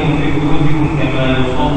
صليتم في بيوتكم كما يصلي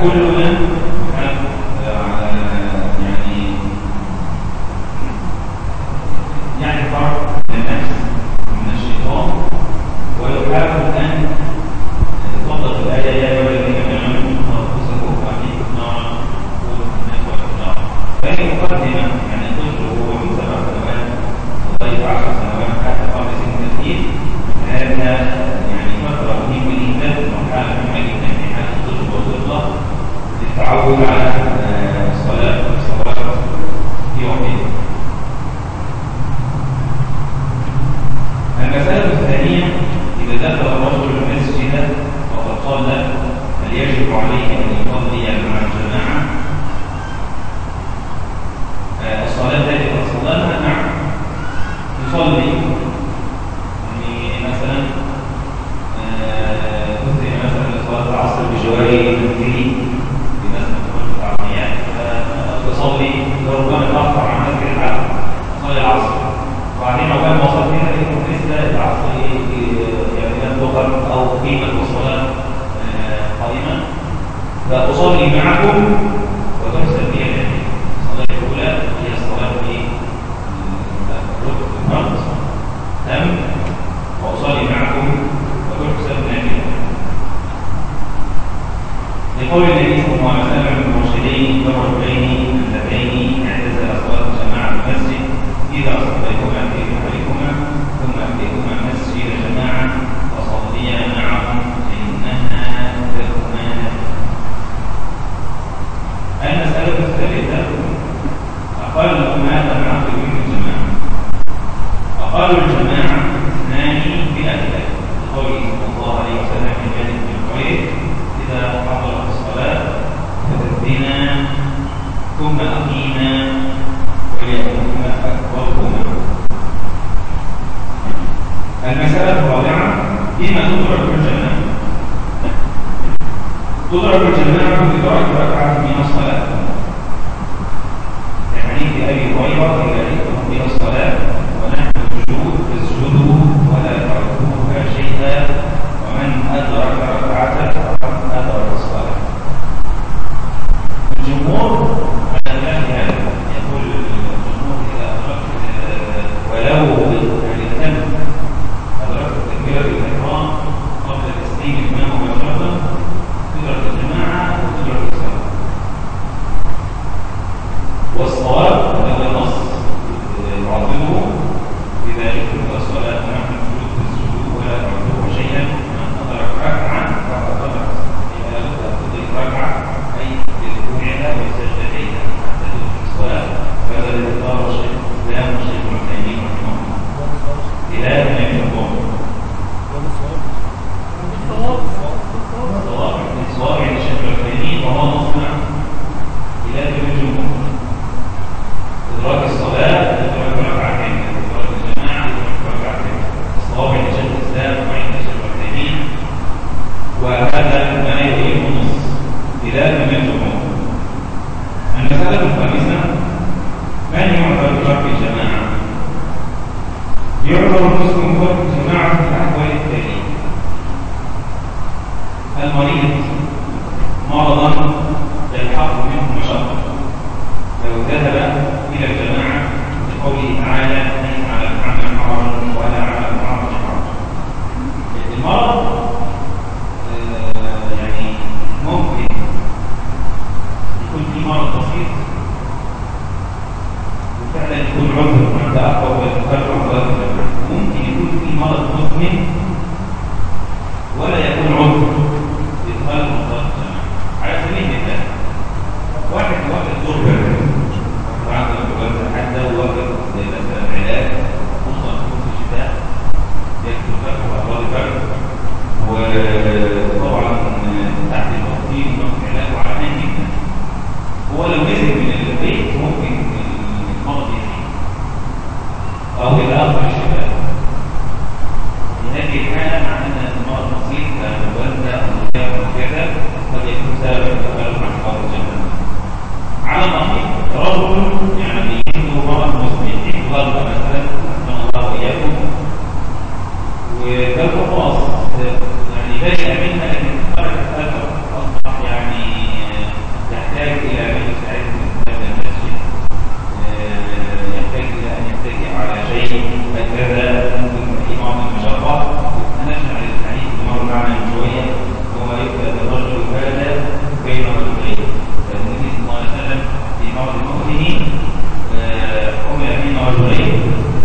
culo. الجلد أصلا يعني بدأ منها ان خرج الثمر اصبح يعني يحتاج إلى من يساعده من المسجد يحتاج إلى ان يتكئ على شيء هكذا ممكن في بعض المشقه نشمع الحديث مر معنا من شوية هو يبدا الرجل هذا بين رجلين فالنبي صلى الله عليه وسلم في بعض مؤمنين أمر من رجلين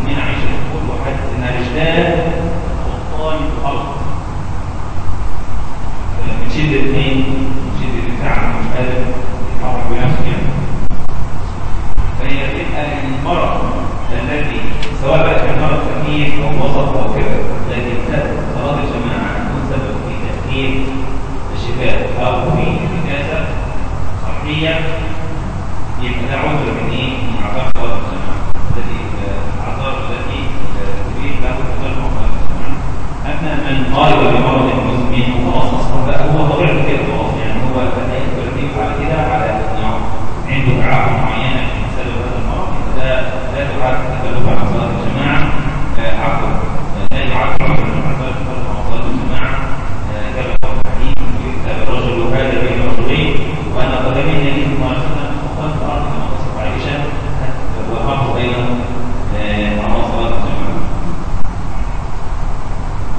من عشر قرب حتى نجدان سواء بقى كان مرض خفيف أو وسط أو كده لكن صلاه الجماعه تكون سبب في تأكيد الشفاء أو في اجازه صحية يبقى ده عذر من إيه؟ من أعذار صلاه الجماعه التي الأعذار التي تريد له الجماعة أما من طالب بمرض مزمن وخلاص أصلا هو طبيعته كده خلاص يعني هو الترتيب على كده على إنه عنده اعاقه معينة بسبب هذا المرض ده لا تعد تكلف عن صلاه عفوا لا يعد عمر بن الخطاب فرض افضل الجماعه كما هو الحديث يكتب الرجل هذا بين رجلين وأنا قدمي النبي صلى الله عليه وسلم فقال في الأرض كما وصف عائشه وقفت أيضا مع صلاه الجماعه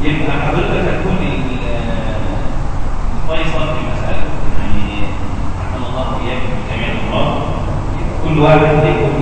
يبقى حضرتك هتكون الفيصل في المساله يعني عافانا الله واياك من جميع الأمراض. كل واحد يكون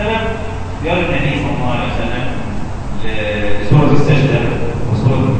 السلام بيقول النبي صلى الله عليه وسلم لسوره السجدة وسوره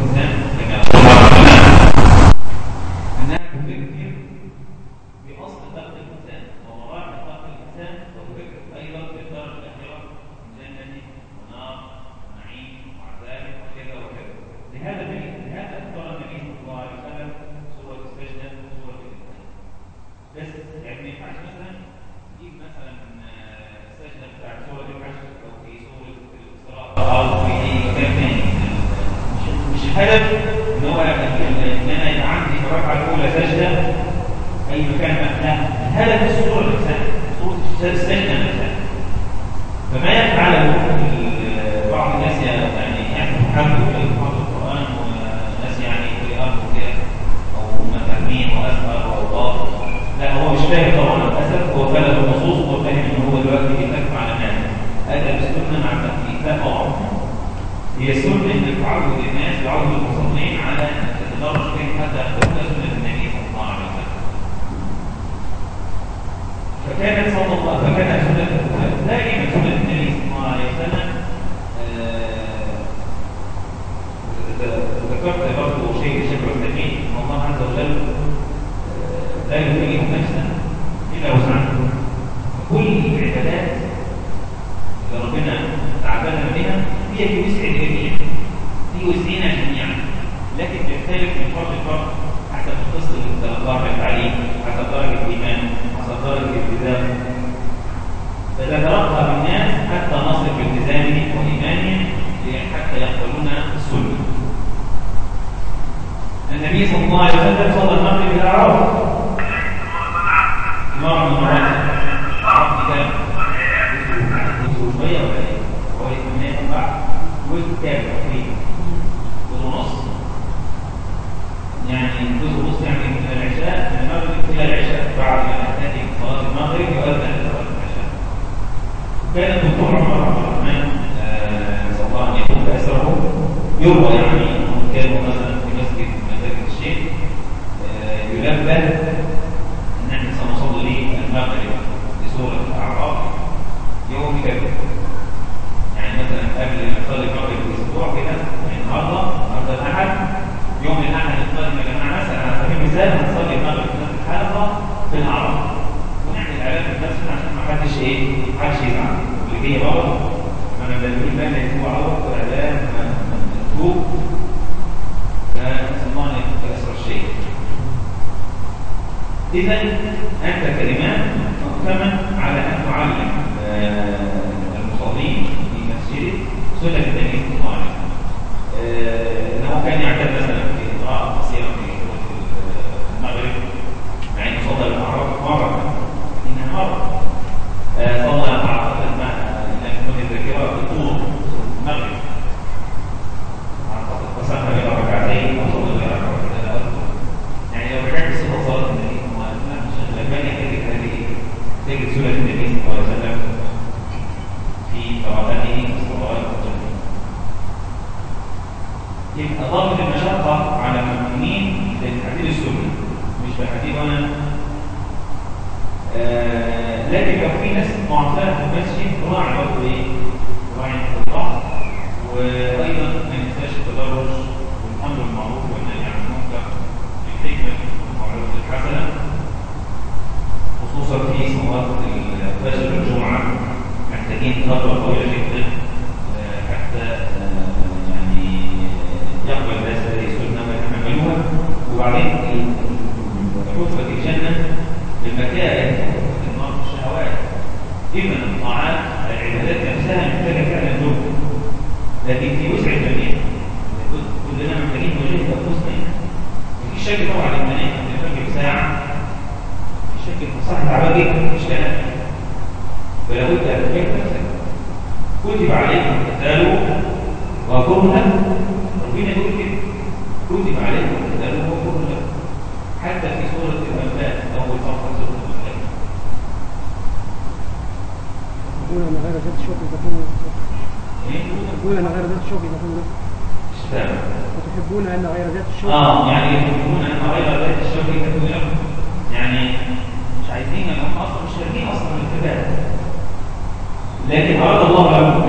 لكن اراد الله لهم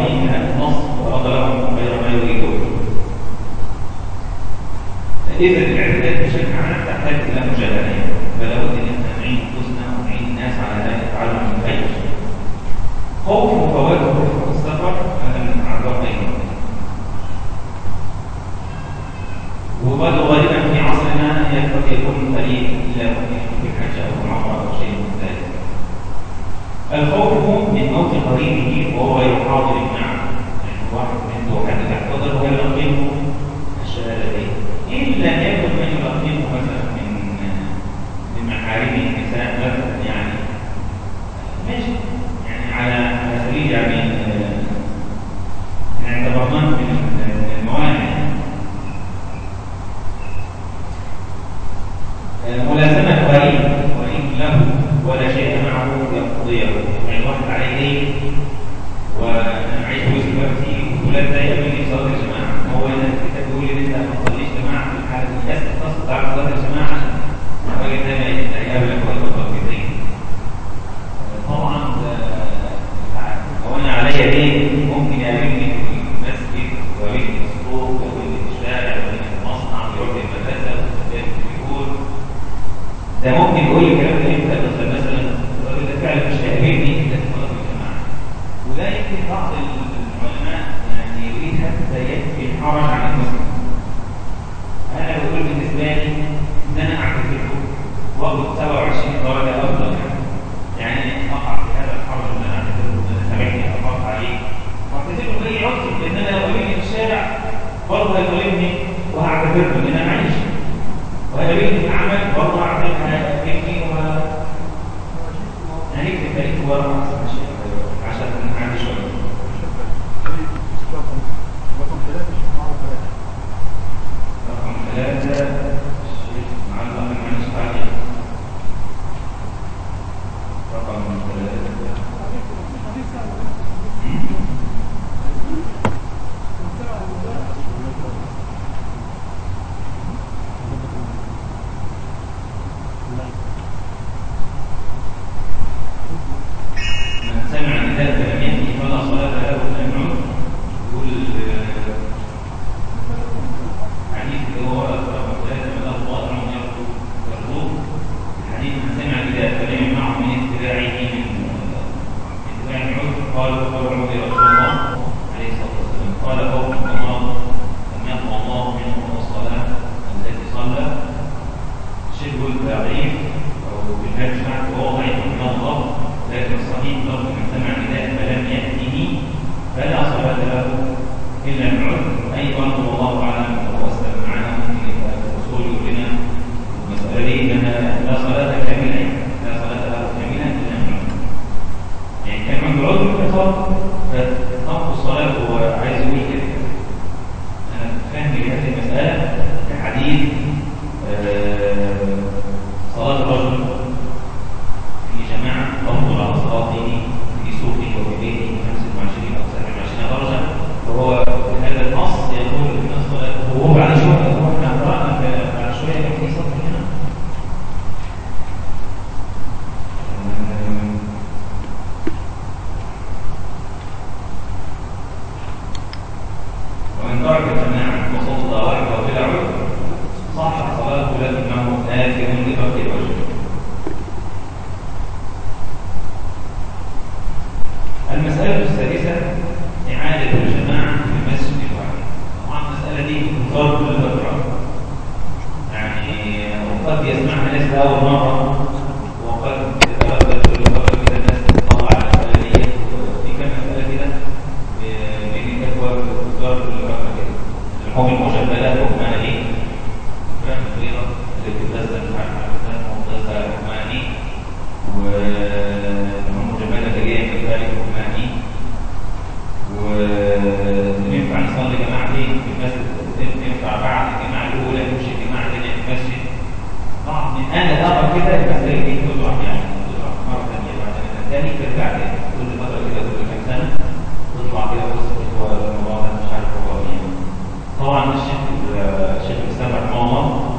الله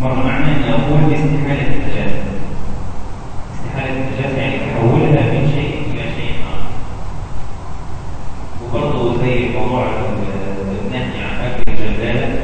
مر معنا أن يقول استحالة التجاف استحالة التجاف يعني تحولها من شيء إلى شيء آخر. وبرضه زي موضوع النهي عن أكل الجلالة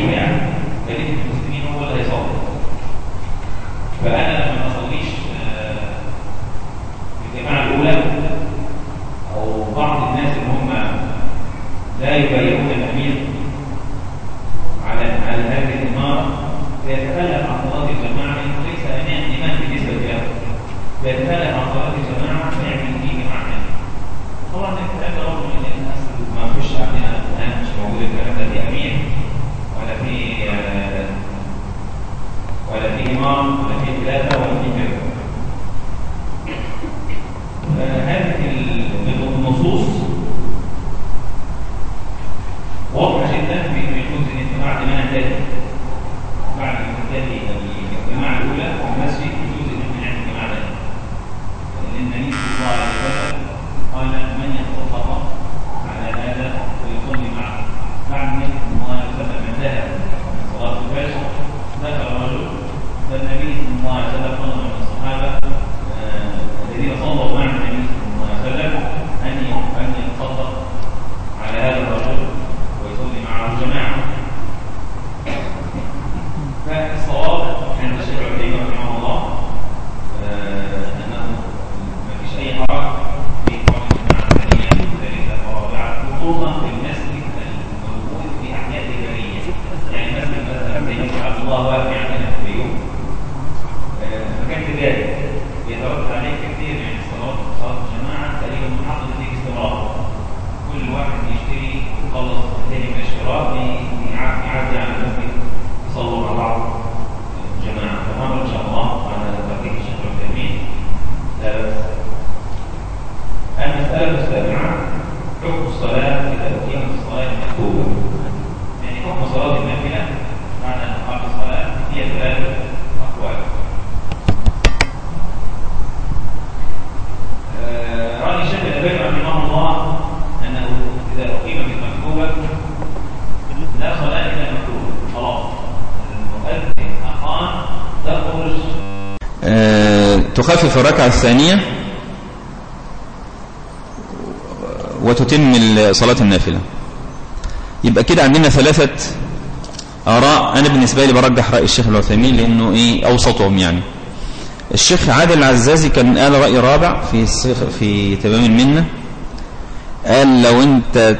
هو الخليفة يعني المسلمين هو اللي هيصلي فأنا لما ما أصليش آه، في الجماعة الأولى أو بعض الناس اللي هم لا يبايعون الأمير على على هذه الإمارة فيتخلف عن صلاة الجماعة لأنه ليس أمام إمام بالنسبة له فيتخلف عن صلاة الجماعة فيعمل فيه جماعة طبعا الكلام ده الناس ما فيش عندنا الآن مش موجود الكلام ده. في أمير ولا في إمام ولا في خلافة ولا في كذا هذه النصوص واضحة جدا في يجوز ان انت بعد ما ننتهي بعد ما تنتهي الجماعة الأولى والمسجد يجوز ان إحنا نعمل جماعة ثانية لأن النبي صلى الله عليه وسلم قال من يتصدق على هذا ويصلي معه بعد النبي صلى الله عليه وسلم انتهى من صلاة الفجر دخل رجل فالنبي صلى الله عليه وسلم طلب من الصحابة آه، الذين صلوا مع النبي صلى الله عليه وسلم أن أن يتصدق على هذا الرجل ويصلي معه جماعة فالصواب عند الشيخ عثيمين رحمه الله آه، أنه ما فيش أي حرج في قول الجماعة الثانية ثالثة ورابعة خصوصا في المسجد الموجود في أحياء إدارية يعني مسجد مثلا زي مسجد عبد الله وافي عندنا في اليوم مكان تجاري يترتب عليه كثير من الصلوات صلاه الجماعه تقريبا محافظه فيه استمرار كل واحد يشتري ويخلص الثاني من الاشتراك يعدي على المسجد يصلوا مع بعض جماعة فامر ان شاء الله على ترتيب الشيخ العثيمين لا باس المساله السابعه حكم الصلاه اذا اقيمت الصلاه المكتوبه يعني حكم صلاه النافله بعد ان تقام الصلاه هي ثلاثة اقوال آه، رأي الشيخ الألباني رحمه الله أنه إذا أقيمت المكتوبة لا صلاة إلا المكتوبة خلاص المؤذن أقام تخرج آه، تخفف الركعة الثانية وتتم صلاة النافلة. يبقى كده عندنا ثلاثة آراء. أنا بالنسبة لي برجح رأي الشيخ العثيمين لأنه إيه أوسطهم يعني. الشيخ عادل العزازي كان قال رأي رابع في في تمام المنة. قال لو أنت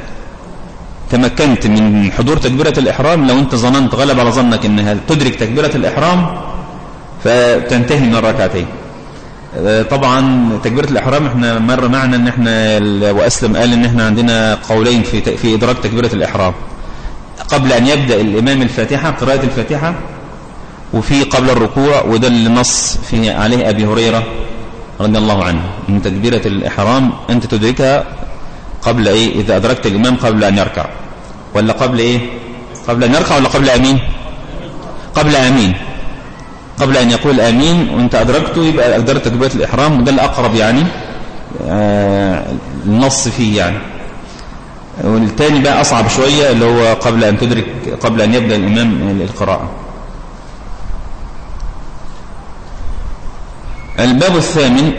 تمكنت من حضور تكبيرة الإحرام لو أنت ظننت غلب على ظنك أنها تدرك تكبيرة الإحرام فتنتهي من الركعتين. طبعا تكبيرة الإحرام إحنا مر معنا إن إحنا وأسلم قال إن إحنا عندنا قولين في في إدراك تكبيرة الإحرام. قبل أن يبدأ الإمام الفاتحة قراءة الفاتحة وفي قبل الركوع وده اللي نص في عليه أبي هريرة رضي الله عنه. من تكبيرة الإحرام أنت تدركها قبل إيه؟ إذا أدركت الإمام قبل أن يركع. ولا قبل إيه؟ قبل أن يركع ولا قبل أمين قبل أمين قبل أن يقول آمين وأنت أدركته يبقى أدركت تكبيرة الإحرام وده الأقرب يعني آه النص فيه يعني. والتاني بقى أصعب شوية اللي هو قبل أن تدرك قبل أن يبدأ الإمام القراءة الباب الثامن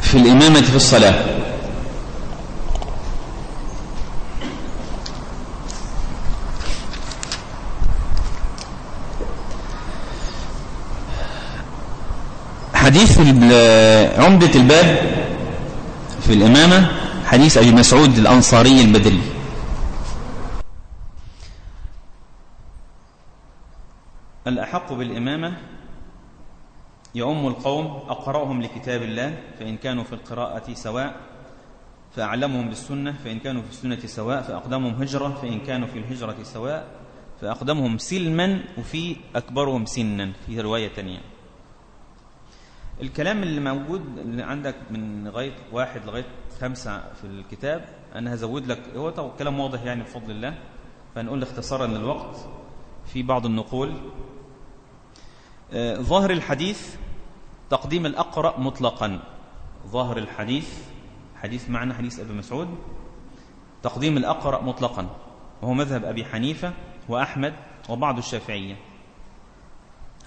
في الإمامة في الصلاة. حديث عمدة الباب في الإمامة حديث أبي مسعود الأنصاري البدري. الأحق بالإمامة يؤم القوم أقرأهم لكتاب الله فإن كانوا في القراءة سواء فأعلمهم بالسنة فإن كانوا في السنة سواء فأقدمهم هجرة فإن كانوا في الهجرة سواء فأقدمهم سلما وفي أكبرهم سنا في رواية تانية. الكلام اللي موجود اللي عندك من لغاية واحد لغاية خمسة في الكتاب أنا هزود لك هو كلام واضح يعني بفضل الله فنقول اختصارا للوقت. في بعض النقول آه، ظاهر الحديث تقديم الأقرأ مطلقا. ظاهر الحديث حديث معنى حديث أبي مسعود تقديم الأقرأ مطلقا. وهو مذهب أبي حنيفة وأحمد وبعض الشافعية.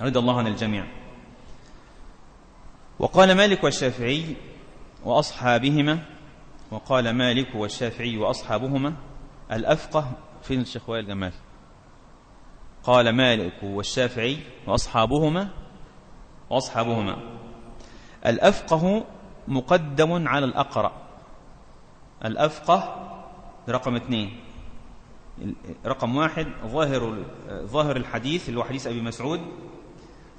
رضي الله عن الجميع. وقال مالك والشافعي وأصحابهما وقال مالك والشافعي وأصحابهما الأفقه فين الشيخ وائل جمال قال مالك والشافعي وأصحابهما وأصحابهما الأفقه مقدم على الأقرأ. الأفقه رقم اثنين. رقم واحد ظاهر ظاهر الحديث اللي هو حديث أبي مسعود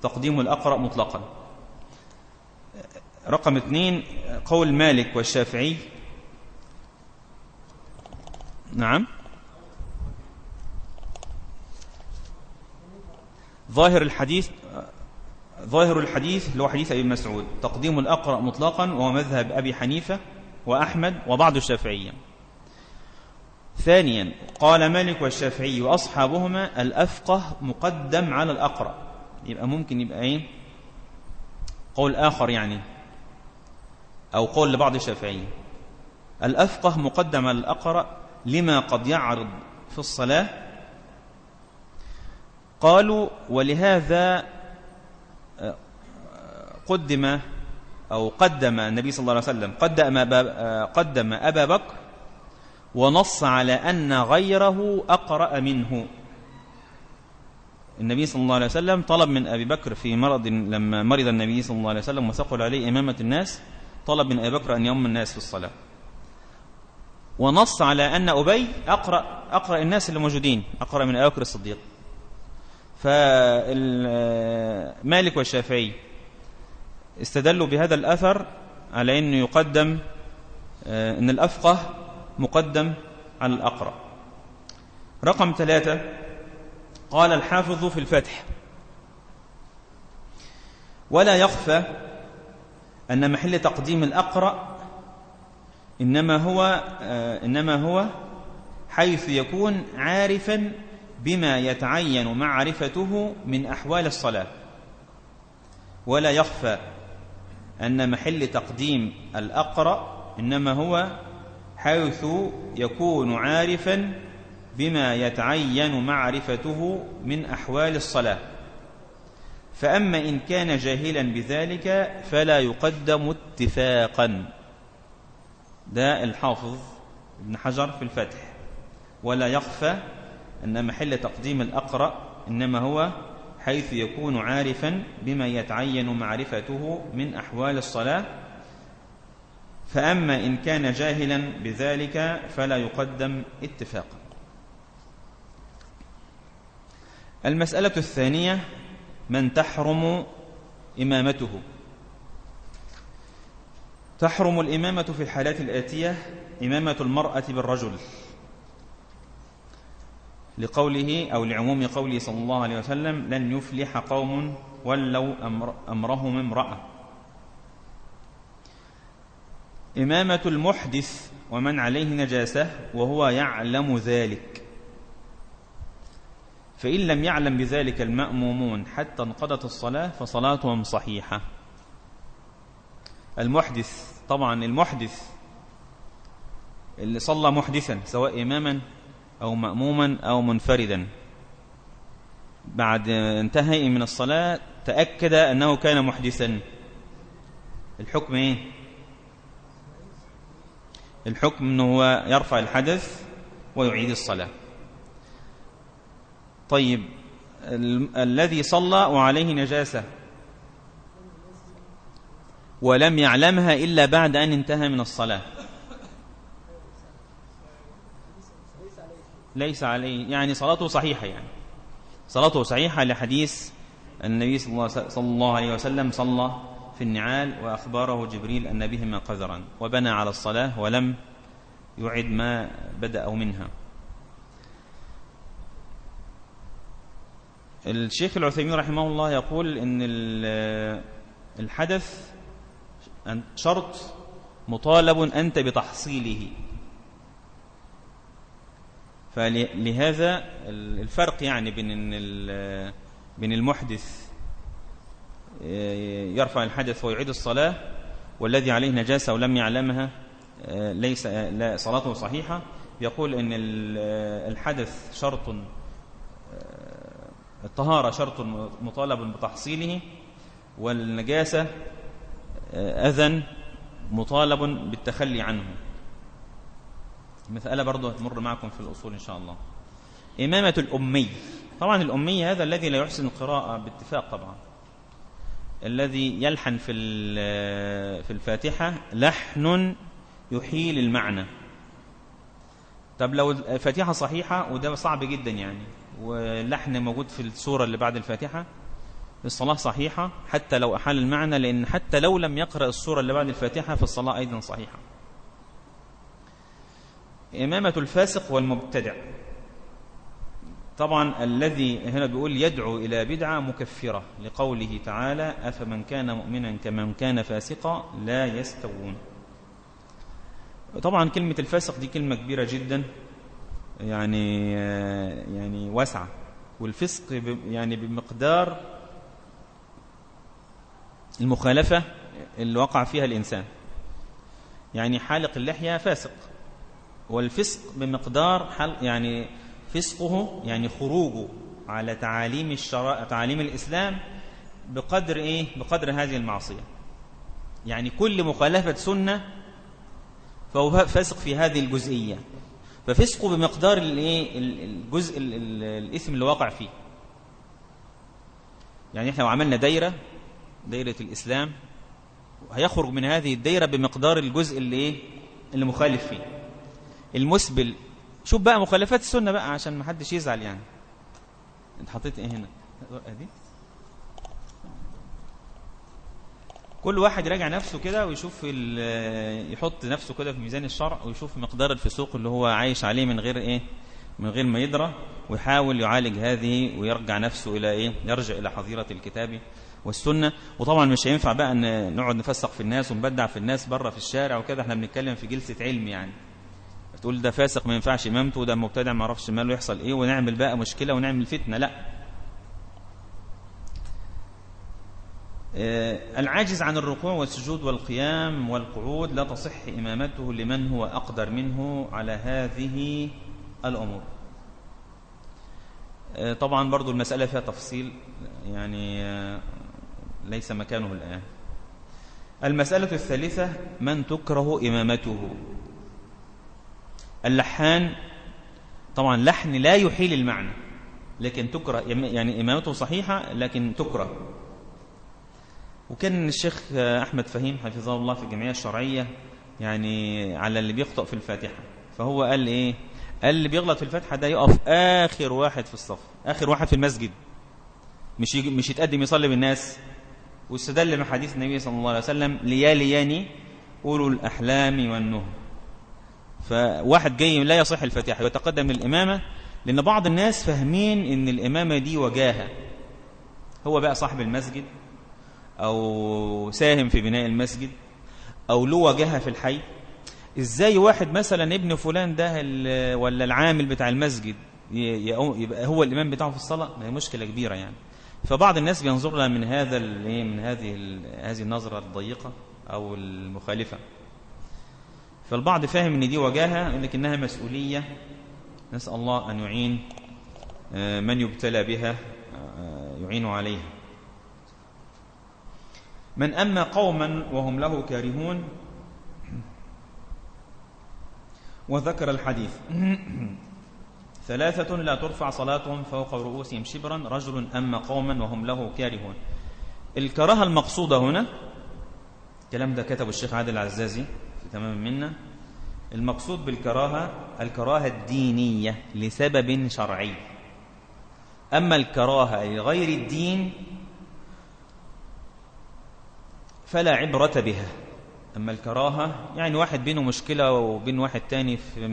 تقديم الأقرأ مطلقا. رقم اثنين قول مالك والشافعي. نعم. ظاهر الحديث ظاهر الحديث اللي هو حديث أبي مسعود. تقديم الأقرأ مطلقا وهو مذهب أبي حنيفة وأحمد وبعض الشافعية. ثانيا قال مالك والشافعي وأصحابهما الأفقه مقدم على الأقرأ. يبقى ممكن يبقى إيه؟ قول آخر يعني. أو قول لبعض الشافعية الأفقه مقدم على الأقرأ لما قد يعرض في الصلاة. قالوا ولهذا آه، قدم أو قدم النبي صلى الله عليه وسلم قدم أبا, قدم أبا بكر ونص على أن غيره أقرأ منه. النبي صلى الله عليه وسلم طلب من أبي بكر في مرض لما مرض النبي صلى الله عليه وسلم وثقل عليه إمامة الناس طلب من أبي بكر أن يؤم الناس في الصلاة. ونص على أن أبي أقرأ, أقرأ الناس اللي موجودين أقرأ من أبي بكر الصديق. فمالك والشافعي استدلوا بهذا الأثر على أنه يقدم آه، أن الأفقه مقدم على الأقرأ. رقم ثلاثة قال الحافظ في الفتح ولا يخفى أن محل تقديم الأقرأ إنما هو آه، إنما هو حيث يكون عارفا بما يتعين معرفته من أحوال الصلاة. ولا يخفى أن محل تقديم الأقرأ إنما هو حيث يكون عارفا بما يتعين معرفته من أحوال الصلاة. فأما إن كان جاهلا بذلك فلا يقدم اتفاقا. ده الحافظ ابن حجر في الفتح. ولا يخفى أن محل تقديم الأقرأ إنما هو حيث يكون عارفا بما يتعين معرفته من أحوال الصلاة. فأما إن كان جاهلا بذلك فلا يقدم اتفاقا. المسألة الثانية من تحرم إمامته. تحرم الإمامة في الحالات الآتية إمامة المرأة بالرجل. لقوله أو لعموم قوله صلى الله عليه وسلم لن يفلح قوم ولوا أمر أمرهم امرأة. إمامة المحدث ومن عليه نجاسة وهو يعلم ذلك. فإن لم يعلم بذلك المأمومون حتى انقضت الصلاة فصلاتهم صحيحة. المحدث طبعا المحدث اللي صلى محدثا سواء إماما أو مأموما أو منفردا. بعد انتهى من الصلاة تأكد أنه كان محدثا. الحكم إيه؟ الحكم أنه يرفع الحدث ويعيد الصلاة. طيب ال الذي صلى وعليه نجاسة. ولم يعلمها إلا بعد أن انتهى من الصلاة. ليس عليه يعني صلاته صحيحة يعني. صلاته صحيحة لحديث النبي صلى الله عليه وسلم صلى في النعال وأخباره جبريل أن بهما قذرا وبنى على الصلاة ولم يعد ما بدأ منها. الشيخ العثيمين رحمه الله يقول إن الحدث شرط مطالب أنت بتحصيله. فلهذا الفرق يعني بين بين المحدث يرفع الحدث ويعيد الصلاة والذي عليه نجاسة ولم يعلمها ليس لا صلاته صحيحة. يقول إن الحدث شرط الطهارة شرط مطالب بتحصيله والنجاسة أذن مطالب بالتخلي عنه. مسألة برضو هتمر معكم في الأصول إن شاء الله. إمامة الأمي طبعا الأمي هذا الذي لا يحسن القراءة باتفاق طبعا. الذي يلحن في في الفاتحة لحن يحيل المعنى. طب لو الفاتحة صحيحة وده صعب جدا يعني. واللحن موجود في السورة اللي بعد الفاتحة. الصلاة صحيحة حتى لو أحال المعنى لأن حتى لو لم يقرأ السورة اللي بعد الفاتحة فالصلاة أيضا صحيحة. إمامة الفاسق والمبتدع. طبعا الذي هنا بيقول يدعو إلى بدعة مكفرة لقوله تعالى أفمن كان مؤمنا كمن كان فاسقا لا يستوون. طبعا كلمة الفاسق دي كلمة كبيرة جدا. يعني يعني واسعة والفسق يعني بمقدار المخالفة اللي وقع فيها الإنسان. يعني حالق اللحية فاسق والفسق بمقدار حل يعني فسقه يعني خروجه على تعاليم الشرع تعاليم الإسلام بقدر إيه؟ بقدر هذه المعصية. يعني كل مخالفة سنة فهو فاسق في هذه الجزئية. ففسقه بمقدار الايه الجزء الاسم اللي واقع فيه. يعني إحنا لو عملنا دايرة دايرة الإسلام هيخرج من هذه الدايرة بمقدار الجزء اللي إيه اللي مخالف فيه. المسبل شوف بقى مخالفات السنة بقى عشان ما حدش يزعل يعني. أنت حطيت إيه هنا؟ أدي؟ كل واحد يراجع نفسه كده ويشوف يحط نفسه كده في ميزان الشرع ويشوف مقدار الفسوق اللي هو عايش عليه من غير إيه؟ من غير ما يدرى ويحاول يعالج هذه ويرجع نفسه إلى إيه؟ يرجع إلى حظيرة الكتاب والسنة. وطبعا مش هينفع بقى إن نقعد نفسق في الناس ونبدع في الناس بره في الشارع وكده إحنا بنتكلم في جلسة علم يعني. تقول ده فاسق ما ينفعش إمامته وده مبتدع ما أعرفش ماله يحصل إيه ونعمل بقى مشكلة ونعمل فتنة. لا. العاجز عن الركوع والسجود والقيام والقعود لا تصح إمامته لمن هو أقدر منه على هذه الأمور. طبعا برضو المسألة فيها تفصيل يعني ليس مكانه الآن. المسألة الثالثة من تكره إمامته؟ اللحان طبعا لحن لا يحيل المعنى لكن تكره يعني إمامته صحيحة لكن تكره. وكان الشيخ أحمد فهيم حفظه الله في الجمعية الشرعية يعني على اللي بيخطئ في الفاتحة. فهو قال إيه؟ قال اللي بيغلط في الفاتحة ده يقف آخر واحد في الصف آخر واحد في المسجد. مش مش يتقدم يصلي بالناس. واستدل من حديث النبي صلى الله عليه وسلم ليالياني أولو الأحلام والنهى فواحد جاي لا يصح الفاتحة يتقدم للإمامة لأن بعض الناس فاهمين إن الإمامة دي وجاهة. هو بقى صاحب المسجد أو ساهم في بناء المسجد أو له وجهة في الحي. إزاي واحد مثلا ابن فلان ده ولا العامل بتاع المسجد يبقى هو الإمام بتاعه في الصلاة؟ ما هي مشكلة كبيرة يعني. فبعض الناس بينظر لها من هذا من هذه هذه النظرة الضيقة أو المخالفة. فالبعض فاهم إن دي وجاهة لكنها مسؤولية. نسأل الله أن يعين من يبتلى بها يعين عليها. من أما قوما وهم له كارهون. وذكر الحديث. ثلاثة لا ترفع صلاتهم فوق رؤوسهم شبرا رجل أما قوما وهم له كارهون. الكراهة المقصودة هنا الكلام ده كتب الشيخ عادل العزازي في تمام منا. المقصود بالكراهة الكراهة الدينية لسبب شرعي. أما الكراهة لغير الدين فلا عبرة بها. أما الكراهة يعني واحد بينه مشكلة وبين واحد تاني في,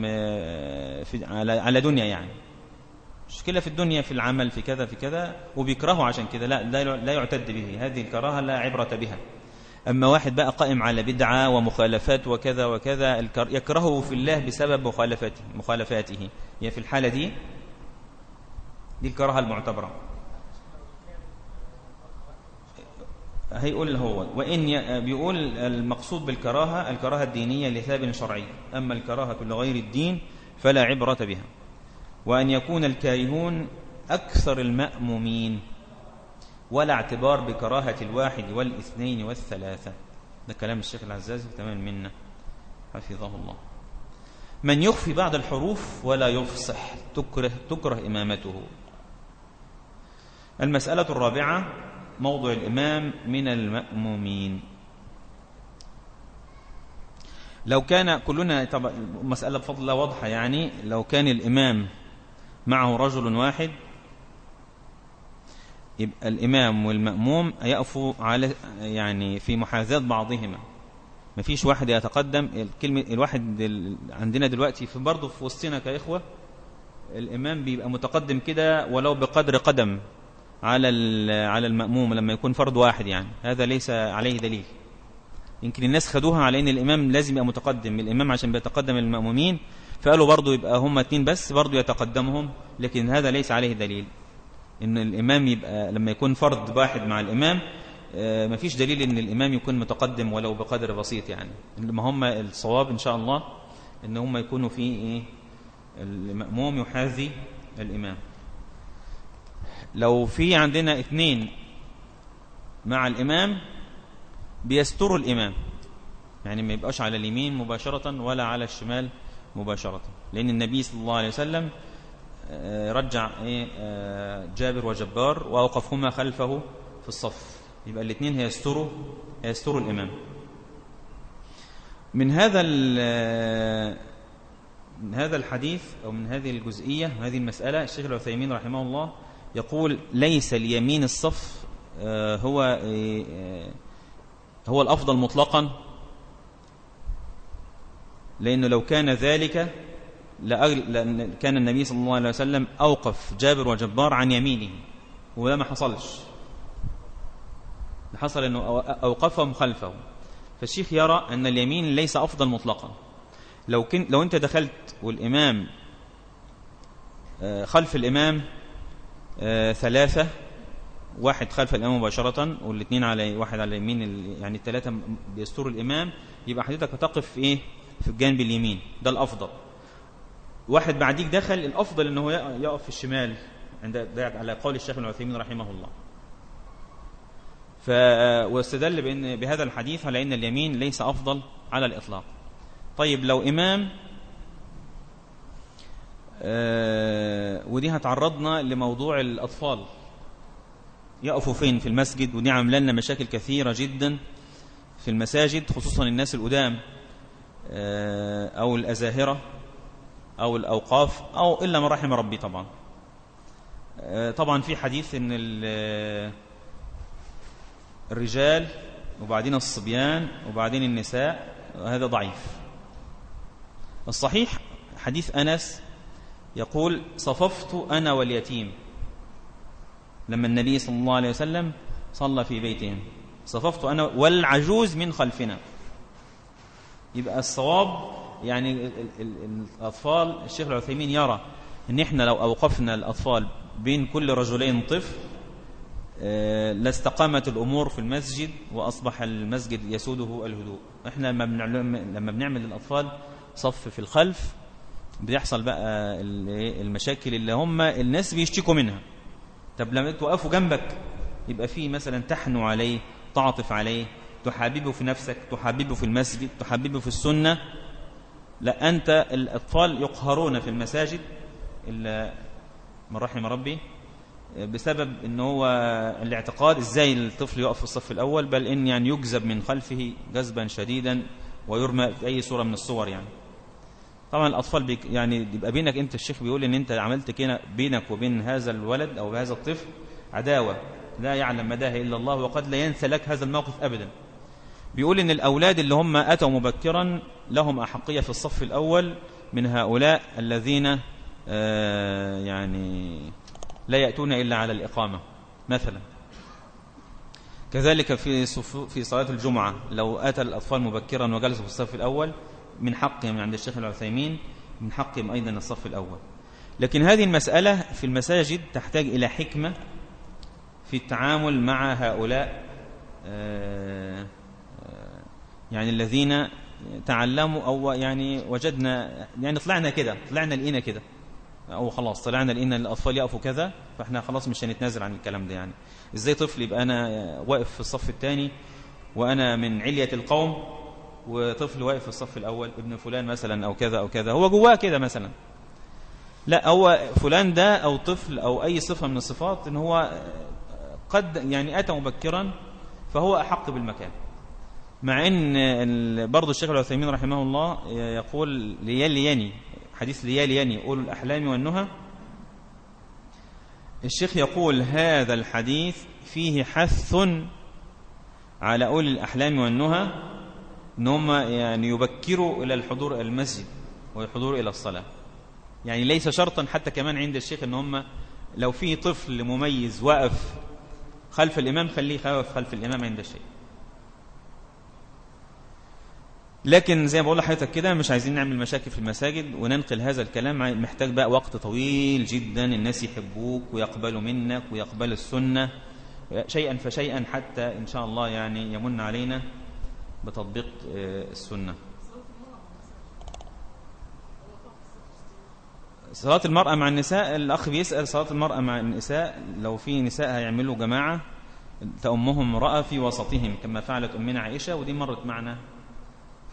في على, على دنيا يعني. مشكلة في الدنيا في العمل في كذا في كذا وبيكرهه عشان كده. لا لا يعتد به. هذه الكراهة لا عبرة بها. أما واحد بقى قائم على بدعة ومخالفات وكذا وكذا يكرهه في الله بسبب مخالفاته مخالفاته. هي في الحالة دي دي الكراهة المعتبرة. هيقول هو وإن بيقول المقصود بالكراهة الكراهة الدينية لثاب شرعي. أما الكراهة لغير الدين فلا عبرة بها. وأن يكون الكارهون أكثر المأمومين ولا اعتبار بكراهة الواحد والاثنين والثلاثة. ده كلام الشيخ العزازي تمام منا. حفظه الله. من يخفي بعض الحروف ولا يفصح تكره, تكره إمامته. المسألة الرابعة موضع الإمام من المأمومين. لو كان كلنا طبعا مسألة بفضل الله واضحة يعني لو كان الإمام معه رجل واحد يبقى الإمام والمأموم يقفوا على يعني في محاذاة بعضهما. ما فيش واحد يتقدم الكلمة الواحد عندنا دلوقتي في برضه في وسطنا كإخوة الإمام بيبقى متقدم كده ولو بقدر قدم. على على المأموم لما يكون فرد واحد يعني. هذا ليس عليه دليل. يمكن الناس خدوها على إن الإمام لازم يبقى متقدم. الإمام عشان بيتقدم المأمومين فقالوا برضو يبقى هم اتنين بس برضو يتقدمهم لكن هذا ليس عليه دليل. إن الإمام يبقى لما يكون فرد واحد مع الإمام آه، ما فيش دليل إن الإمام يكون متقدم ولو بقدر بسيط يعني. ما هم الصواب إن شاء الله إن هم يكونوا في إيه؟ المأموم يحاذي الإمام. لو في عندنا اثنين مع الإمام بيستروا الإمام. يعني ما يبقاش على اليمين مباشرة ولا على الشمال مباشرة. لأن النبي صلى الله عليه وسلم آه، رجع إيه، آه، جابر وجبار وأوقفهما خلفه في الصف. يبقى الاثنين هيستروا هيستروا الإمام. من هذا من هذا الحديث أو من هذه الجزئية هذه المسألة الشيخ العثيمين رحمه الله يقول ليس اليمين الصف آه، هو آه، هو الأفضل مطلقا لأنه لو كان ذلك كان النبي صلى الله عليه وسلم أوقف جابر وجبار عن يمينه وده ما حصلش. حصل أنه أوقفهم خلفه فالشيخ يرى أن اليمين ليس أفضل مطلقا. لو, كنت لو أنت دخلت والإمام آه، خلف الإمام آه، ثلاثة. واحد خلف الإمام مباشرة والاثنين على واحد على اليمين يعني الثلاثة بيستور الإمام. يبقى حضرتك هتقف في إيه؟ في الجانب اليمين. ده الأفضل. واحد بعديك دخل الأفضل إنه يقف في الشمال عند على قول الشيخ العثيمين رحمه الله. ف واستدل بأن بهذا الحديث على أن اليمين ليس أفضل على الإطلاق. طيب لو إمام ودي هتعرضنا لموضوع الأطفال. يقفوا فين؟ في المسجد ودي عاملة لنا مشاكل كثيرة جدا في المساجد خصوصا الناس القدام آه، أو الأزاهرة أو الأوقاف أو إلا من رحم ربي طبعا. آه، طبعا في حديث إن الرجال وبعدين الصبيان وبعدين النساء هذا ضعيف. الصحيح حديث أنس يقول صففت أنا واليتيم. لما النبي صلى الله عليه وسلم صلى في بيتهم صففت أنا والعجوز من خلفنا. يبقى الصواب يعني الأطفال الشيخ العثيمين يرى إن إحنا لو أوقفنا الأطفال بين كل رجلين طفل آه، لاستقامت الأمور في المسجد وأصبح المسجد يسوده الهدوء. إحنا لما بنعمل للأطفال صف في الخلف بيحصل بقى المشاكل اللي هم الناس بيشتكوا منها. طب لما توقفوا جنبك يبقى في مثلا تحنو عليه تعطف عليه تحببه في نفسك تحببه في المسجد تحببه في السنة. لا أنت الأطفال يقهرون في المساجد إلا من رحم ربي بسبب إن هو الاعتقاد إزاي الطفل يقف في الصف الأول بل إن يعني يجذب من خلفه جذبا شديدا ويرمى في أي صورة من الصور يعني. طبعا الأطفال بيك يعني يبقى بينك أنت الشيخ بيقول إن أنت عملت كده بينك وبين هذا الولد أو هذا الطفل عداوة. لا يعلم مداها إلا الله وقد لا ينسى لك هذا الموقف أبدا. بيقول إن الأولاد اللي هم أتوا مبكرا لهم أحقية في الصف الأول من هؤلاء الذين آه، يعني لا يأتون إلا على الإقامة مثلا. كذلك في في صلاة الجمعة لو أتى الأطفال مبكرا وجلسوا في الصف الأول من حقهم عند الشيخ العثيمين من حقهم أيضا الصف الأول. لكن هذه المسألة في المساجد تحتاج إلى حكمة في التعامل مع هؤلاء آه، آه، يعني الذين تعلموا أو يعني وجدنا يعني طلعنا كده طلعنا لقينا كده. أو خلاص طلعنا لقينا الأطفال يقفوا كذا فإحنا خلاص مش هنتنازل عن الكلام ده يعني. إزاي طفل يبقى أنا واقف في الصف الثاني وأنا من علية القوم وطفل واقف في الصف الأول ابن فلان مثلا أو كذا أو كذا هو جواه كده مثلا. لا هو فلان ده أو طفل أو أي صفة من الصفات إن هو قد يعني أتى مبكرا فهو أحق بالمكان. مع إن برضه الشيخ العثيمين رحمه الله يقول ليالياني حديث ليالياني أولو الأحلام والنهى. الشيخ يقول هذا الحديث فيه حث على أولي الأحلام والنهى إن هم يعني يبكروا إلى الحضور المسجد والحضور إلى الصلاة. يعني ليس شرطا حتى كمان عند الشيخ إن هم لو في طفل مميز وقف خلف الإمام خليه يخاف خلف الإمام عند الشيخ. لكن زي ما بقول لحضرتك كده مش عايزين نعمل مشاكل في المساجد وننقل هذا الكلام محتاج بقى وقت طويل جدا الناس يحبوك ويقبلوا منك ويقبلوا السنة شيئا فشيئا حتى إن شاء الله يعني يمن علينا. بتطبيق آه، السنة. صلاة المرأة مع النساء الأخ بيسأل صلاة المرأة مع النساء لو في نساء هيعملوا جماعة تأمهم امرأة في وسطهم كما فعلت أمنا عائشة ودي مرت معنا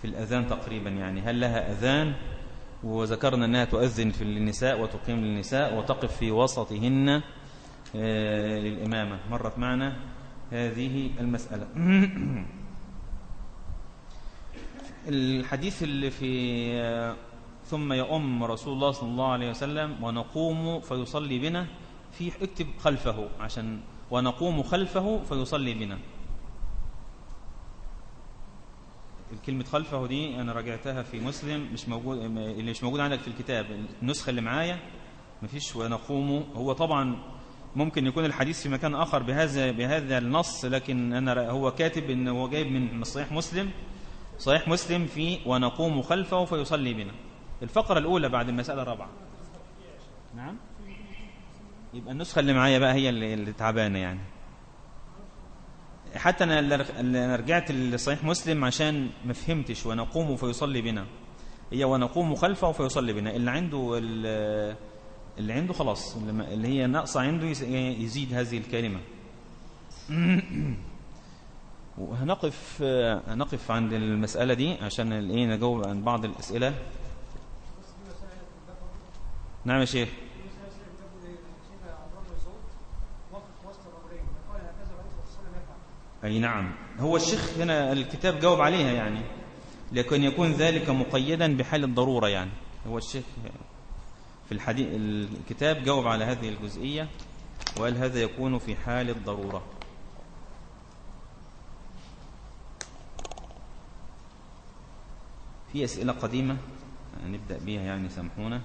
في الأذان تقريبا يعني. هل لها أذان؟ وذكرنا أنها تؤذن في النساء وتقيم للنساء وتقف في وسطهن آه، للإمامة. مرت معنا هذه المسألة. الحديث اللي في ثم يؤم رسول الله صلى الله عليه وسلم ونقوم فيصلي بنا في اكتب خلفه عشان ونقوم خلفه فيصلي بنا. الكلمة خلفه دي أنا راجعتها في مسلم مش موجود اللي مش موجود عندك في الكتاب النسخة اللي معايا مفيش ونقوم. هو طبعا ممكن يكون الحديث في مكان آخر بهذا بهذا النص لكن أنا هو كاتب إن هو جايب من صحيح مسلم. صحيح مسلم في ونقوم خلفه فيصلي بنا. الفقرة الأولى بعد المسألة الرابعة. نعم؟ يبقى النسخة اللي معايا بقى هي اللي تعبانة يعني. حتى أنا رجعت لصحيح مسلم عشان ما فهمتش. ونقوم فيصلي بنا. هي ونقوم خلفه فيصلي بنا. اللي عنده اللي عنده خلاص. اللي هي ناقصة عنده يزيد هذه الكلمة. وهنقف هنقف عند المسألة دي عشان الايه نجاوب عن بعض الأسئلة. نعم يا شيخ. أي نعم. هو الشيخ هنا الكتاب جاوب عليها يعني لكن يكون ذلك مقيدا بحال الضرورة يعني. هو الشيخ في الحديث الكتاب جاوب على هذه الجزئية وقال هذا يكون في حال الضرورة. في أسئلة قديمة نبدأ بها يعني سامحونا.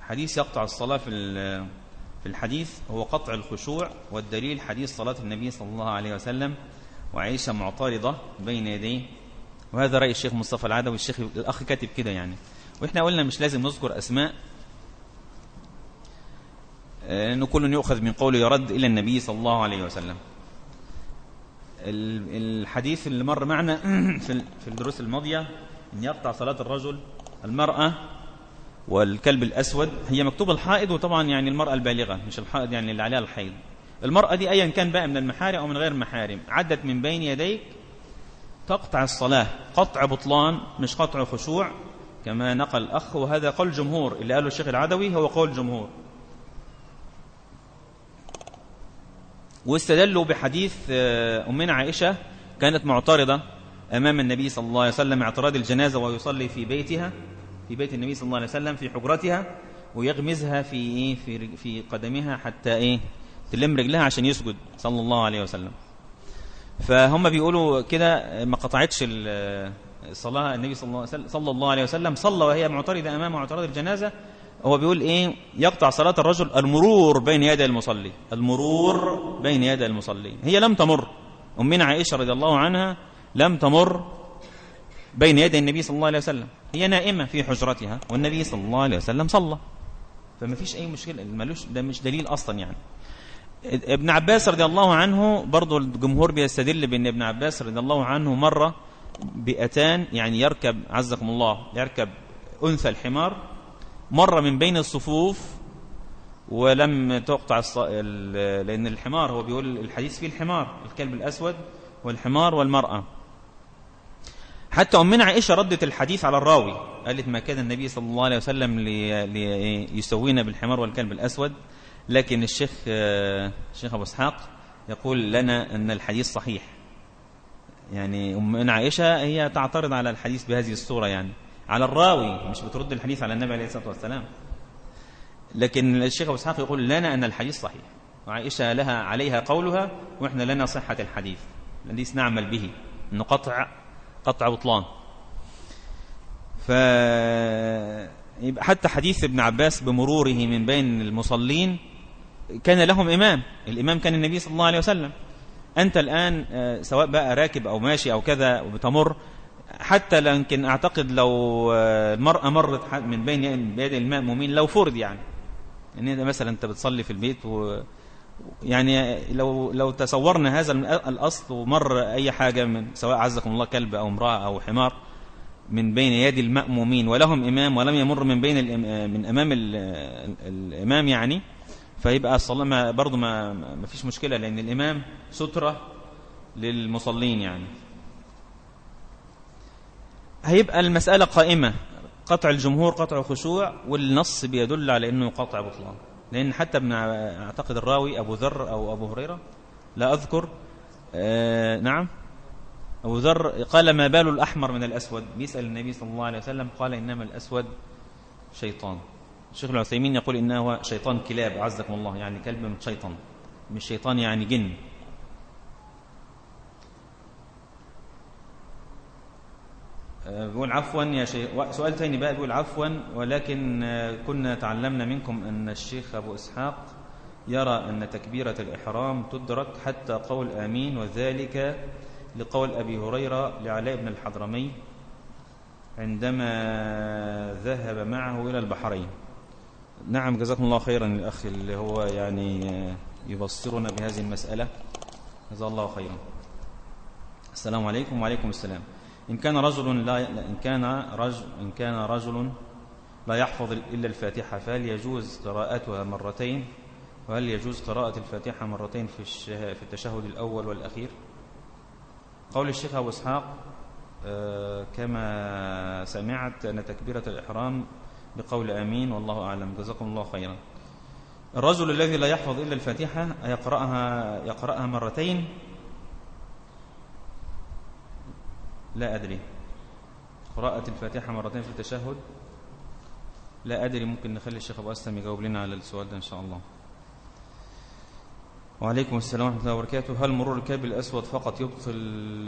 حديث يقطع الصلاة في في الحديث هو قطع الخشوع والدليل حديث صلاة النبي صلى الله عليه وسلم وعيشة معترضة بين يديه. وهذا رأي الشيخ مصطفى العدوي الشيخ الأخ كاتب كده يعني. وإحنا قلنا مش لازم نذكر أسماء لأنه كل يؤخذ من قوله يرد إلى النبي صلى الله عليه وسلم. الحديث اللي مر معنا في الدروس الماضية أن يقطع صلاة الرجل المرأة والكلب الأسود هي مكتوب الحائض وطبعا يعني المرأة البالغة مش الحائض يعني اللي عليها الحيض. المرأة دي أيا كان بقى من المحارم أو من غير المحارم عدت من بين يديك تقطع الصلاة قطع بطلان مش قطع خشوع كما نقل الأخ. وهذا قول جمهور اللي قاله الشيخ العدوي هو قول جمهور. واستدلوا بحديث آه، أمنا عائشة كانت معترضة أمام النبي صلى الله عليه وسلم اعتراض الجنازة ويصلي في بيتها في بيت النبي صلى الله عليه وسلم في حجرتها ويغمزها في إيه في في قدمها حتى إيه تلم رجلها عشان يسجد صلى الله عليه وسلم. فهم بيقولوا كده ما قطعتش ال- الصلاة النبي صلى الله عليه وسلم صلى الله عليه وسلم صلى وهي معترضة أمام معترض الجنازة هو بيقول إيه؟ يقطع صلاة الرجل المرور بين يدي المصلي. المرور بين يدي المصلي. هي لم تمر. أمنا عائشة رضي الله عنها لم تمر بين يدي النبي صلى الله عليه وسلم. هي نائمة في حجرتها والنبي صلى الله عليه وسلم صلى. فما فيش أي مشكلة. ملوش ده مش دليل أصلا يعني. ابن عباس رضي الله عنه برضو الجمهور بيستدل بأن ابن عباس رضي الله عنه مرة بأتان يعني يركب عزكم الله يركب أنثى الحمار مر من بين الصفوف ولم تقطع الص... ال- لأن الحمار هو بيقول الحديث فيه الحمار الكلب الأسود والحمار والمرأة. حتى أمنا عائشة ردت الحديث على الراوي قالت ما كان النبي صلى الله عليه وسلم لي... ليسوينا بالحمار والكلب الأسود لكن الشيخ الشيخ أبو إسحاق يقول لنا أن الحديث صحيح. يعني أمنا عائشة هي تعترض على الحديث بهذه الصورة يعني. على الراوي مش بترد الحديث على النبي عليه الصلاة والسلام. لكن الشيخ أبو إسحاق يقول لنا أن الحديث صحيح. وعائشة لها عليها قولها وإحنا لنا صحة الحديث. الحديث نعمل به أنه قطع قطع بطلان. ف حتى حديث ابن عباس بمروره من بين المصلين كان لهم إمام. الإمام كان النبي صلى الله عليه وسلم. أنت الآن آه، سواء بقى راكب أو ماشي أو كذا وبتمر حتى يمكن أعتقد لو آه، المرأة مرت ح- من بين يد المأمومين لو فرض يعني. يعني أنت مثلا أنت بتصلي في البيت و يعني لو لو تصورنا هذا الأصل ومر أي حاجة من سواء عزكم الله كلب أو امرأة أو حمار من بين يد المأمومين ولهم إمام ولم يمر من بين الإم- من أمام ال- الإمام يعني فيبقى الصلاة ما برضه ما ما فيش مشكلة لأن الإمام سترة للمصلين يعني. هيبقى المسألة قائمة. قطع الجمهور قطع خشوع والنص بيدل على أنه قطع بطلان. لأن حتى ع- أعتقد الراوي أبو ذر أو أبو هريرة لا أذكر. آه نعم. أبو ذر قال ما بال الأحمر من الأسود؟ بيسأل النبي صلى الله عليه وسلم قال إنما الأسود شيطان. الشيخ العثيمين يقول إنه شيطان كلاب. عزكم الله يعني كلب من شيطان مش شيطان يعني جن. بيقول عفوا يا شيخ سؤال تاني بقى بيقول عفوا ولكن آه، كنا تعلمنا منكم أن الشيخ أبو إسحاق يرى أن تكبيرة الإحرام تدرك حتى قول آمين وذلك لقول أبي هريرة لعلاء بن الحضرمي عندما ذهب معه إلى البحرين. نعم جزاكم الله خيرا الأخ اللي هو يعني آه، يبصرنا بهذه المسألة. جزاه الله خيرا. السلام عليكم وعليكم السلام. إن كان رجل لا إن كان رجل إن كان رجل لا يحفظ إلا الفاتحة فهل يجوز قراءتها مرتين؟ وهل يجوز قراءة الفاتحة مرتين في في التشهد الأول والأخير؟ قول الشيخ أبو إسحاق آه، كما سمعت أن تكبيرة الإحرام بقول آمين والله أعلم. جزاكم الله خيرا. الرجل الذي لا يحفظ إلا الفاتحة يقرأها, يقرأها مرتين لا أدري. قراءة الفاتحة مرتين في التشهد. لا أدري ممكن نخلي الشيخ أبو أسلم يجاوب لنا على السؤال ده إن شاء الله. وعليكم السلام ورحمة الله وبركاته. هل مرور الكلب الأسود فقط يبطل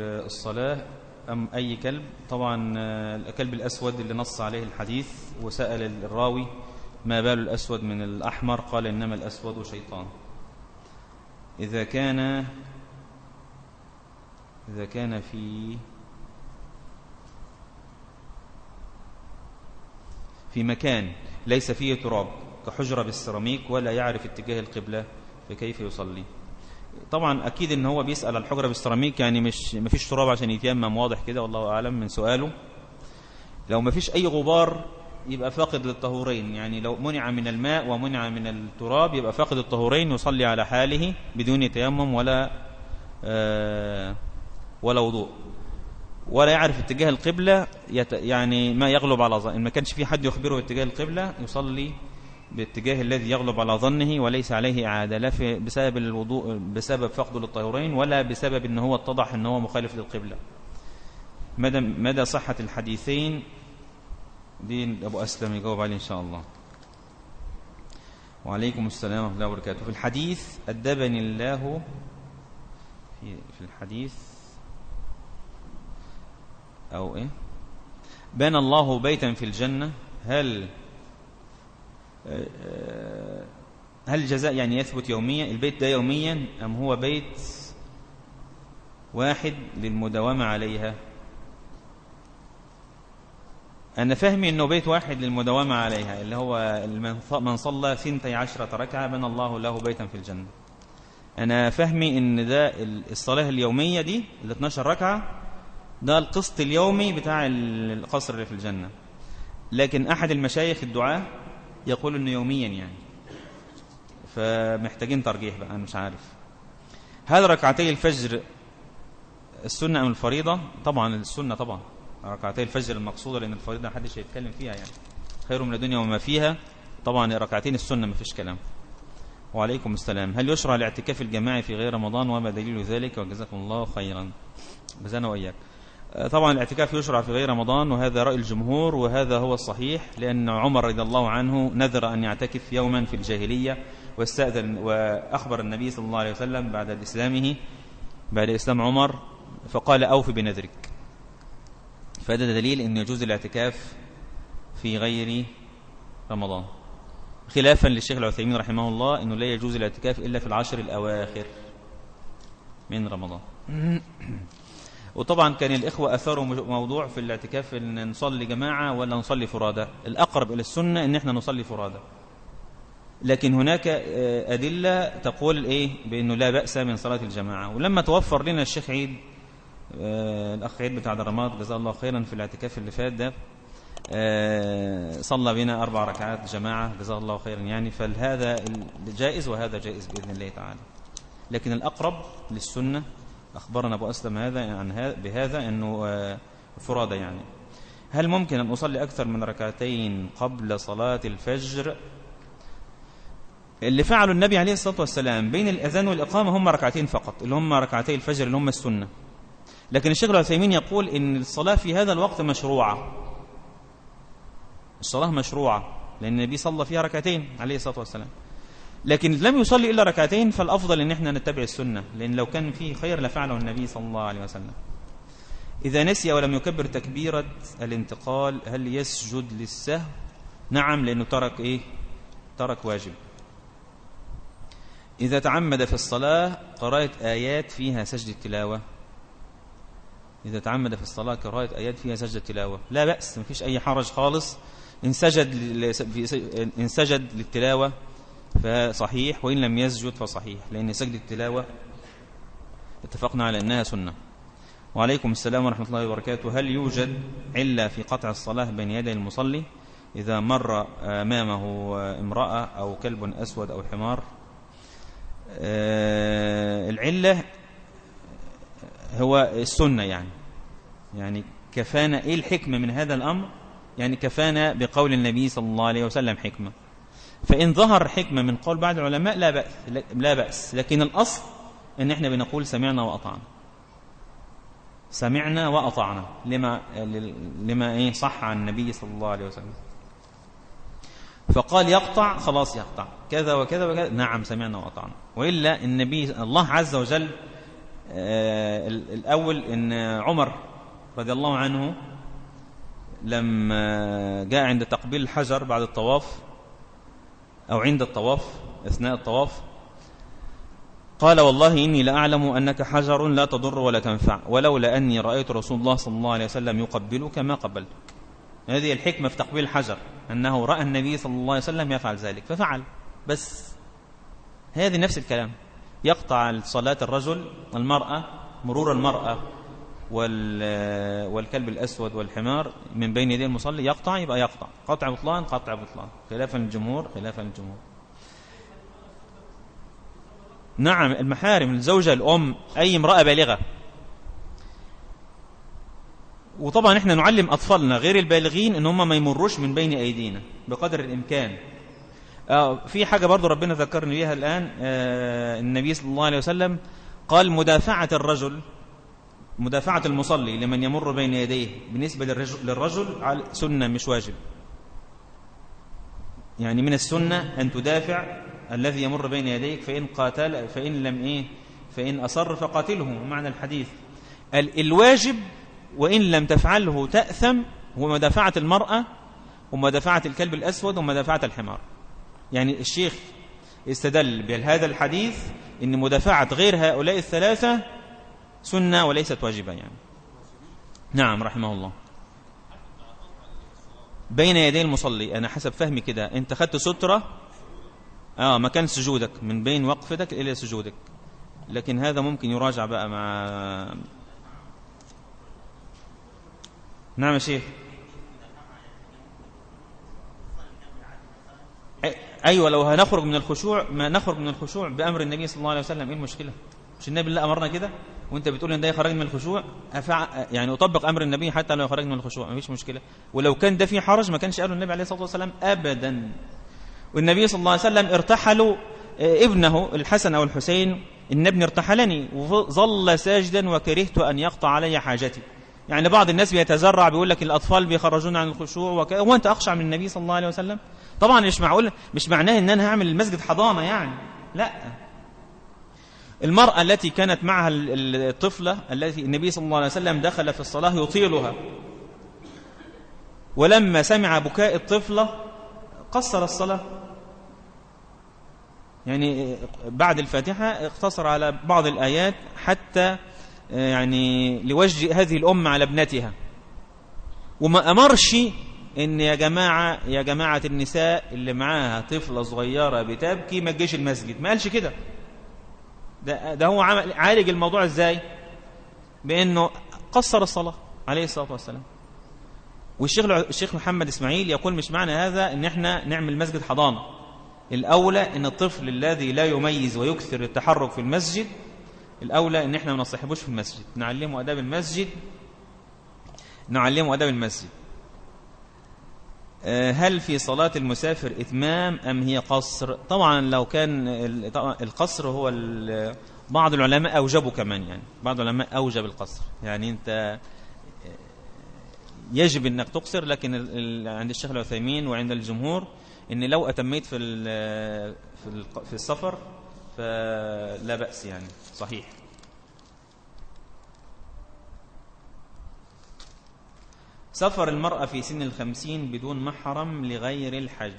الصلاة أم أي كلب؟ طبعا آه، الكلب الأسود اللي نص عليه الحديث وسأل الراوي ما بال الأسود من الأحمر؟ قال إنما الأسود شيطان. إذا كان إذا كان في في مكان ليس فيه تراب كحجرة بالسيراميك ولا يعرف اتجاه القبلة فكيف يصلي. طبعا أكيد إن هو بيسأل الحجرة بالسيراميك يعني مش مفيش تراب عشان يتيمم واضح كده والله أعلم من سؤاله. لو مفيش أي غبار يبقى فاقد للطهورين يعني لو منع من الماء ومنع من التراب يبقى فاقد الطهورين يصلي على حاله بدون تيمم ولا آه ولا وضوء. ولا يعرف اتجاه القبلة يعني ما يغلب على ظنه ما كانش في حد يخبره اتجاه القبلة يصلي باتجاه الذي يغلب على ظنه وليس عليه إعادة لا في بسبب الوضوء بسبب فقده للطهورين ولا بسبب إن هو اتضح إن هو مخالف للقبلة. مدى مدى صحة الحديثين؟ دي أبو أسلم يجاوب عليه إن شاء الله. وعليكم السلام ورحمة الله وبركاته. في الحديث أدبني الله في الحديث أو إيه؟ بنى الله بيتا في الجنة. هل هل الجزاء يعني يثبت يوميا؟ البيت ده يوميا أم هو بيت واحد للمداومة عليها؟ أنا فهمي أنه بيت واحد للمداومة عليها اللي هو من صلى ثنتي عشرة ركعة بنى الله له بيتا في الجنة. أنا فهمي أن ده الصلاة اليومية دي ال 12 ركعة ده القسط اليومي بتاع القصر اللي في الجنة. لكن أحد المشايخ الدعاء يقول أنه يوميا يعني. فمحتاجين ترجيح بقى أنا مش عارف. هل ركعتي الفجر السنة أم الفريضة؟ طبعا السنة طبعا. ركعتي الفجر المقصودة لأن الفريضة محدش هيتكلم فيها يعني. خير من الدنيا وما فيها. طبعا ركعتين السنة ما فيش كلام. وعليكم السلام. هل يشرع الاعتكاف الجماعي في غير رمضان؟ وما دليل ذلك؟ وجزاكم الله خيرا. جزانا وإياك. طبعا الاعتكاف يشرع في غير رمضان وهذا رأي الجمهور وهذا هو الصحيح لأن عمر رضي الله عنه نذر أن يعتكف يوما في الجاهلية واستأذن وأخبر النبي صلى الله عليه وسلم بعد إسلامه بعد إسلام عمر فقال أوف بنذرك. فهذا دليل أن يجوز الاعتكاف في غير رمضان. خلافا للشيخ العثيمين رحمه الله أنه لا يجوز الاعتكاف إلا في العشر الأواخر من رمضان. وطبعا كان الإخوة أثاروا موضوع في الاعتكاف أن نصلي جماعة ولا نصلي فرادة الأقرب إلى السنة أن إحنا نصلي فرادة لكن هناك أدلة تقول إيه؟ بأنه لا بأس من صلاة الجماعة. ولما توفر لنا الشيخ عيد الأخ عيد بتاع درامات جزاه الله خيرا في الاعتكاف اللي فات ده صلى بنا أربع ركعات جماعة جزاه الله خيرا يعني. فهذا جائز وهذا جائز بإذن الله تعالى. لكن الأقرب للسنة أخبرنا أبو أسلم هذا عن هذا بهذا أنه فرادة يعني. هل ممكن أن أصلي أكثر من ركعتين قبل صلاة الفجر؟ اللي فعلوا النبي عليه الصلاة والسلام بين الأذان والإقامة هم ركعتين فقط اللي هم ركعتي الفجر اللي هم السنة. لكن الشيخ العثيمين يقول إن الصلاة في هذا الوقت مشروعة. الصلاة مشروعة لأن النبي صلى فيها ركعتين عليه الصلاة والسلام. لكن لم يصلي إلا ركعتين فالأفضل أن إحنا نتبع السنة لأن لو كان فيه خير لفعله النبي صلى الله عليه وسلم. إذا نسي ولم يكبر تكبيرة الانتقال هل يسجد للسهو؟ نعم لأنه ترك إيه؟ ترك واجب. إذا تعمد في الصلاة قراءة آيات فيها سجد التلاوة. إذا تعمد في الصلاة قراءة آيات فيها سجد التلاوة. لا بأس ما فيش أي حرج خالص. إن إن سجد للتلاوة فصحيح وإن لم يسجد فصحيح لأن سجد التلاوة اتفقنا على أنها سنة. وعليكم السلام ورحمة الله وبركاته. هل يوجد علة في قطع الصلاة بين يدي المصلي؟ إذا مر أمامه امرأة أو كلب أسود أو حمار العلة هو السنة يعني. يعني كفانا إيه الحكمة من هذا الأمر؟ يعني كفانا بقول النبي صلى الله عليه وسلم حكمة. فإن ظهر حكمة من قول بعض العلماء لا بأس, لا بأس. لكن الأصل أن إحنا بنقول سمعنا وأطعنا. سمعنا وأطعنا. لما, لما إيه؟ صح عن النبي صلى الله عليه وسلم. فقال يقطع خلاص يقطع. كذا وكذا وكذا. نعم سمعنا وأطعنا. وإلا النبي الله عز وجل آه الأول أن عمر رضي الله عنه لما جاء عند تقبيل الحجر بعد الطواف أو عند الطواف أثناء الطواف. قال والله إني لأعلم أنك حجر لا تضر ولا تنفع ولولا أني رأيت رسول الله صلى الله عليه وسلم يقبلك ما قبلتك هذه الحكمة في تقبيل الحجر أنه رأى النبي صلى الله عليه وسلم يفعل ذلك ففعل. بس هذه نفس الكلام. يقطع صلاة الرجل المرأة مرور المرأة. والكلب الأسود والحمار من بين يدي المصلي يقطع يبقى يقطع. قطع بطلان قطع بطلان. خلافا للجمهور خلافا للجمهور نعم المحارم الزوجة الأم أي امرأة بالغة. وطبعا إحنا نعلم أطفالنا غير البالغين إن هم ما يمروش من بين أيدينا بقدر الإمكان. آه في حاجة برضو ربنا ذكرني بيها الآن آه النبي صلى الله عليه وسلم قال مدافعة الرجل مدافعة المصلي لمن يمر بين يديه بالنسبة للرجل, للرجل سنة مش واجب. يعني من السنة أن تدافع الذي يمر بين يديك فإن قاتل فإن لم إيه فإن أصر فقاتله. معنى الحديث. ال- الواجب وإن لم تفعله تأثم هو مدافعة المرأة ومدافعة الكلب الأسود ومدافعة الحمار. يعني الشيخ استدل بهذا الحديث إن مدافعة غير هؤلاء الثلاثة سنة وليست واجبة يعني. نعم رحمه الله بين يدي المصلي أنا حسب فهمي كده انت خدت سترة آه مكان سجودك من بين وقفتك إلى سجودك. لكن هذا ممكن يراجع بقى مع نعم يا شيخ. أي- أيوه لو هنخرج من الخشوع ما نخرج من الخشوع بأمر النبي صلى الله عليه وسلم إيه المشكلة؟ مش النبي اللي أمرنا كده؟ وانت بتقول إن ده يخرج من الخشوع أفع... يعني أطبق أمر النبي حتى لو خرج من الخشوع مفيش مشكلة. ولو كان ده فيه حرج ما كانش قاله النبي عليه الصلاة والسلام ابدا. والنبي صلى الله عليه وسلم ارتحلوا آه، ابنه الحسن أو الحسين إن ابني ارتحلني وظل ساجدا وكرهت أن يقطع علي حاجتي. يعني بعض الناس بيتزرع بيقول لك الأطفال بيخرجون عن الخشوع وك... هو أنت اخشع من النبي صلى الله عليه وسلم؟ طبعا مش معقول مش معناه إن أنا هعمل المسجد حضانة يعني. لا. المرأة التي كانت معها ال- ال- الطفلة التي النبي صلى الله عليه وسلم دخل في الصلاة يطيلها. ولما سمع بكاء الطفلة قصر الصلاة. يعني بعد الفاتحة اقتصر على بعض الآيات حتى يعني لوجه هذه الأم على ابنتها. وما أمرش إن يا جماعة يا جماعة النساء اللي معاها طفلة صغيرة بتبكي ما تجيش المسجد. ما قالش كده. ده, ده هو عالج الموضوع إزاي؟ بإنه قصر الصلاة عليه الصلاة والسلام. والشيخ الشيخ محمد إسماعيل يقول مش معنى هذا إن إحنا نعمل مسجد حضانة. الأولى إن الطفل الذي لا يميز ويكثر التحرك في المسجد الأولى إن إحنا ما نصحبوش في المسجد. نعلمه أداب المسجد نعلمه أداب المسجد. هل في صلاة المسافر إتمام أم هي قصر؟ طبعا لو كان القصر هو بعض العلماء أوجبوا كمان يعني بعض العلماء أوجب القصر. يعني أنت آه، يجب أنك تقصر لكن عند الشيخ العثيمين وعند الجمهور أن لو أتميت في في السفر فلا بأس يعني صحيح. سفر المرأة في سن الخمسين بدون محرم لغير الحج.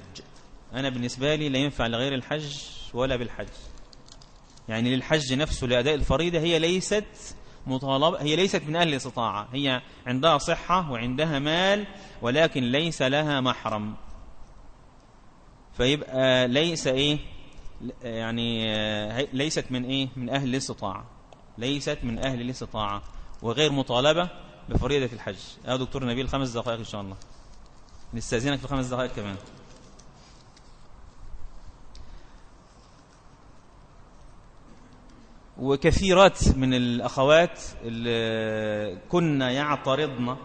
أنا بالنسبة لي لا ينفع لغير الحج ولا بالحج. يعني للحج نفسه لأداء الفريضة هي ليست مطالبة هي ليست من أهل الاستطاعة. هي عندها صحة وعندها مال ولكن ليس لها محرم. فيبقى ليس إيه يعني ليست من إيه من أهل الاستطاعة. ليست من أهل الاستطاعة. وغير مطالبة بفريضة الحج. يا دكتور نبيل خمس دقائق إن شاء الله. نستأذنك في خمس دقائق كمان. وكثيرات من الأخوات اللي كنا يعترضن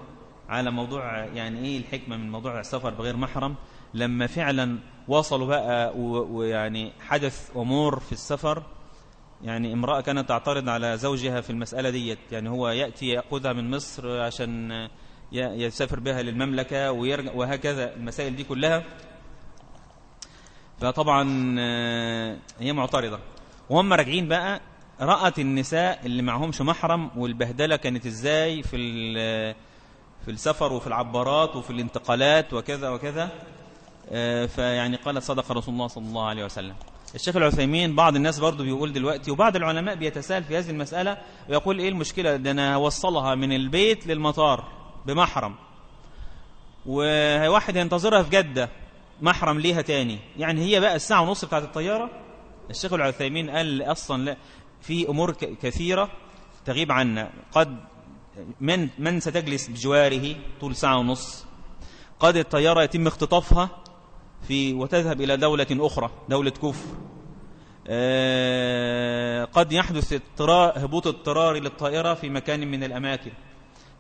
على موضوع يعني إيه الحكمة من موضوع السفر بغير محرم لما فعلا وصلوا بقى ويعني حدث أمور في السفر يعني امرأة كانت تعترض على زوجها في المسألة ديت. يعني هو يأتي يأخذها من مصر عشان يسافر بها للمملكة ويرجع وهكذا المسائل دي كلها. فطبعا آه، هي معترضة. وهم راجعين بقى رأت النساء اللي معهمش محرم والبهدلة كانت إزاي في في السفر وفي العبارات وفي الانتقالات وكذا وكذا. آه، فيعني قالت صدق رسول الله صلى الله عليه وسلم. الشيخ العثيمين بعض الناس برضو بيقول دلوقتي وبعض العلماء بيتساءل في هذه المسألة ويقول إيه المشكلة؟ ده أنا هوصلها من البيت للمطار بمحرم. وواحد ينتظرها في جدة محرم ليها تاني. يعني هي بقى الساعة ونص بتاعت الطيارة؟ الشيخ العثيمين قال أصلا لا في أمور كثيرة تغيب عنا. قد من من ستجلس بجواره طول ساعة ونص؟ قد الطيارة يتم اختطافها في وتذهب إلى دولة أخرى دولة كفر. آه، قد يحدث اضطرار هبوط اضطراري للطائرة في مكان من الأماكن.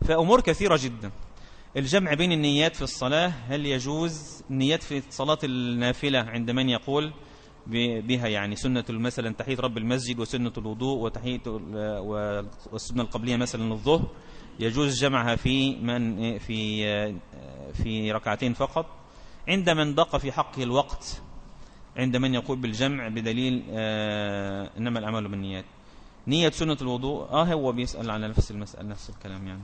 فأمور كثيرة جدا. الجمع بين النيات في الصلاة هل يجوز النيات في صلاة النافلة عند من يقول بها؟ يعني سنة مثلا تحية رب المسجد وسنة الوضوء وتحية ال- والسنة القبلية مثلا الظهر. يجوز جمعها في من في في ركعتين فقط. عند من ضاق في حقه الوقت عند من يقول بالجمع بدليل آه إنما الأعمال بالنيات. نية سنة الوضوء. آه هو بيسأل على نفس المسألة نفس الكلام يعني.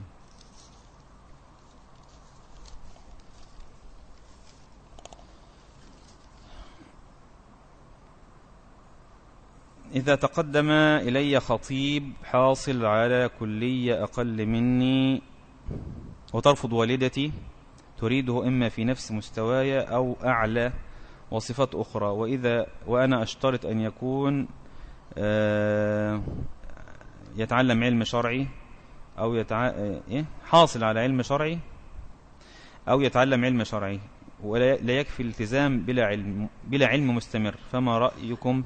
إذا تقدم إلي خطيب حاصل على كلية أقل مني وترفض والدتي تريده إما في نفس مستواي أو أعلى وصفات أخرى. وإذا وأنا أشترط أن يكون آه، يتعلم علم شرعي أو يتع... إيه؟ حاصل على علم شرعي أو يتعلم علم شرعي. ولا يكفي الالتزام بلا علم, بلا علم مستمر. فما رأيكم؟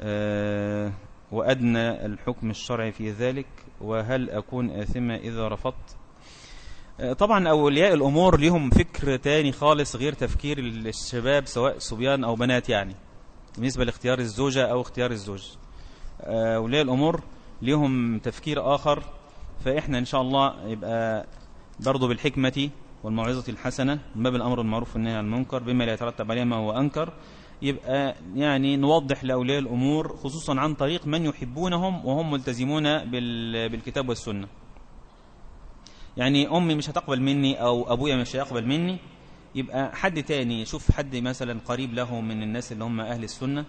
آه، وأدنى الحكم الشرعي في ذلك؟ وهل أكون آثمة إذا رفضت؟ طبعا أولياء الأمور لهم فكر تاني خالص غير تفكير الشباب سواء صبيان أو بنات يعني بالنسبة لاختيار الزوجة أو اختيار الزوج. آه، أولياء الأمور لهم تفكير آخر فإحنا إن شاء الله يبقى برضو بالحكمة والموعظة الحسنة من باب الأمر المعروف والنهي عن المنكر بما لا يترتب عليه ما هو أنكر يبقى يعني نوضح لأولياء الأمور خصوصا عن طريق من يحبونهم وهم ملتزمون بالكتاب والسنة. يعني أمي مش هتقبل مني أو أبويا مش هيقبل مني يبقى حد تاني يشوف حد مثلا قريب له من الناس اللي هم أهل السنة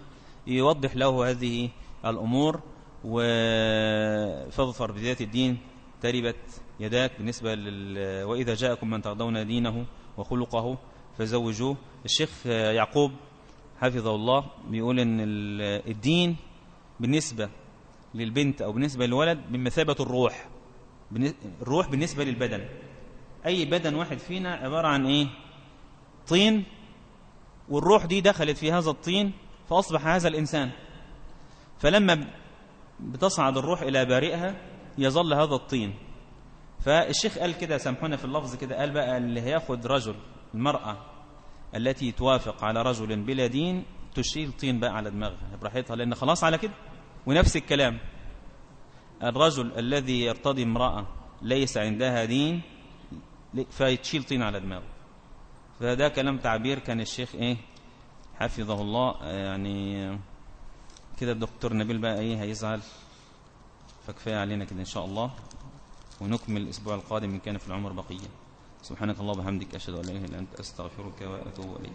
يوضح له هذه الأمور وفاظفر بذات الدين تربت يداك بالنسبة لل... وإذا جاءكم من ترضون دينه وخلقه فزوجوه. الشيخ يعقوب حفظه الله بيقول إن الدين بالنسبة للبنت أو بالنسبة للولد بمثابة الروح. الروح بالنسبة للبدن. أي بدن واحد فينا عبارة عن إيه؟ طين. والروح دي دخلت في هذا الطين فأصبح هذا الإنسان. فلما بتصعد الروح إلى بارئها يظل هذا الطين. فالشيخ قال كده سامحونا في اللفظ كده قال بقى اللي هياخد رجل المرأة التي توافق على رجل بلا دين تشيل طين بقى على دماغها براحتها لأن خلاص على كده. ونفس الكلام. الرجل الذي يرتضي امرأة ليس عندها دين فيتشيل طين على دماغه. فده كلام تعبير كان الشيخ إيه؟ حفظه الله يعني كده الدكتور نبيل بقى إيه؟ هيزعل. فكفاية علينا كده إن شاء الله. ونكمل الأسبوع القادم إن كان في العمر بقية. سبحانك الله وبحمدك أشهد أن لا إله إلا أنت أستغفرك وأتوب إليك.